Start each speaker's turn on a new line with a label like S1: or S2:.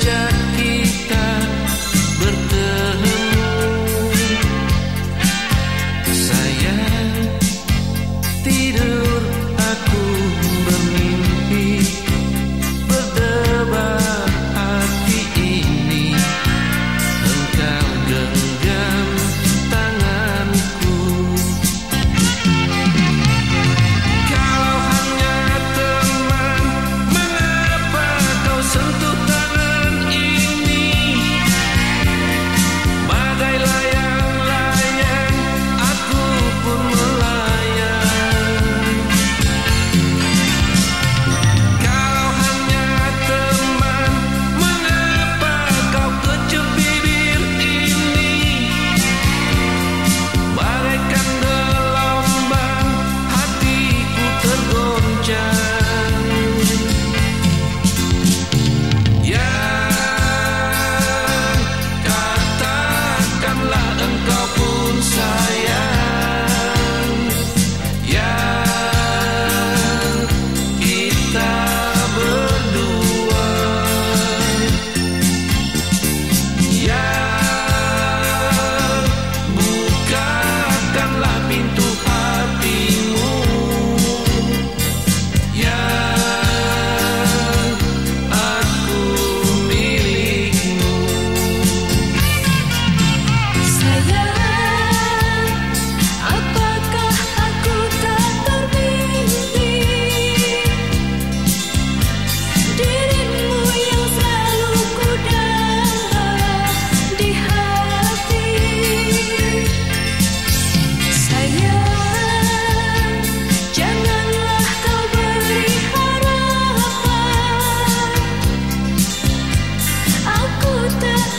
S1: sejak